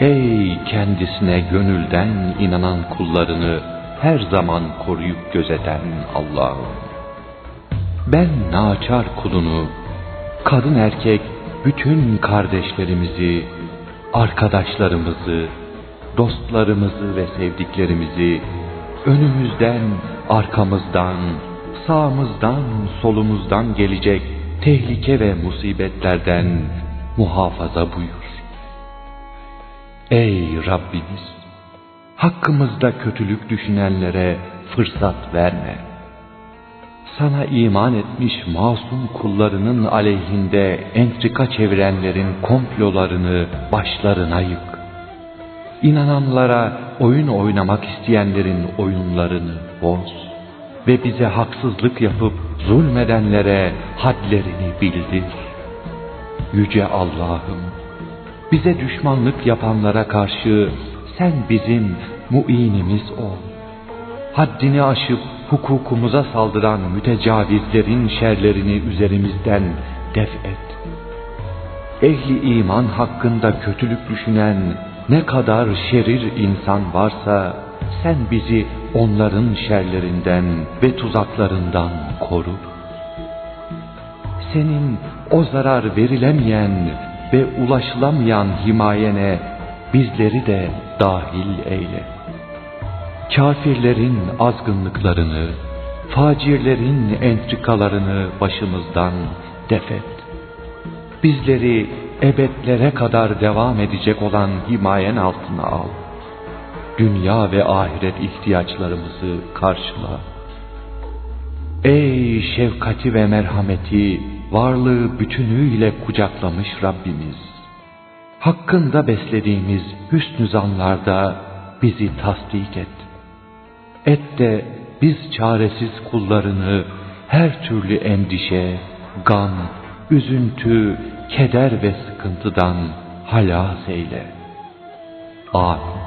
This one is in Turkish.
Ey kendisine gönülden inanan kullarını her zaman koruyup gözeten Allah'ım. Ben naçar kulunu, kadın erkek bütün kardeşlerimizi, arkadaşlarımızı, dostlarımızı ve sevdiklerimizi önümüzden, arkamızdan, sağımızdan, solumuzdan gelecek tehlike ve musibetlerden muhafaza buyur. Ey Rabbimiz! Hakkımızda kötülük düşünenlere fırsat verme. Sana iman etmiş masum kullarının aleyhinde entrika çevirenlerin komplolarını başlarına yık. İnananlara oyun oynamak isteyenlerin oyunlarını boz ve bize haksızlık yapıp zulmedenlere hadlerini bildir. Yüce Allah'ım, bize düşmanlık yapanlara karşı sen bizim muinimiz ol. Haddini aşıp hukukumuza saldıran mütecavizlerin şerlerini üzerimizden def et. Ehli iman hakkında kötülük düşünen ne kadar şerir insan varsa sen bizi onların şerlerinden ve tuzaklarından koru. Senin o zarar verilemeyen ve ulaşılamayan himayene bizleri de dahil eyle. Kafirlerin azgınlıklarını, facirlerin entrikalarını başımızdan defet. Bizleri ebedlere kadar devam edecek olan himayen altına al. Dünya ve ahiret ihtiyaçlarımızı karşıla. Ey şefkati ve merhameti varlığı bütünüyle kucaklamış Rabbimiz! Hakkında beslediğimiz hüsnü zanlarda bizi tasdik et. Et de biz çaresiz kullarını her türlü endişe, gam, üzüntü, keder ve sıkıntıdan halas eyle. Amin.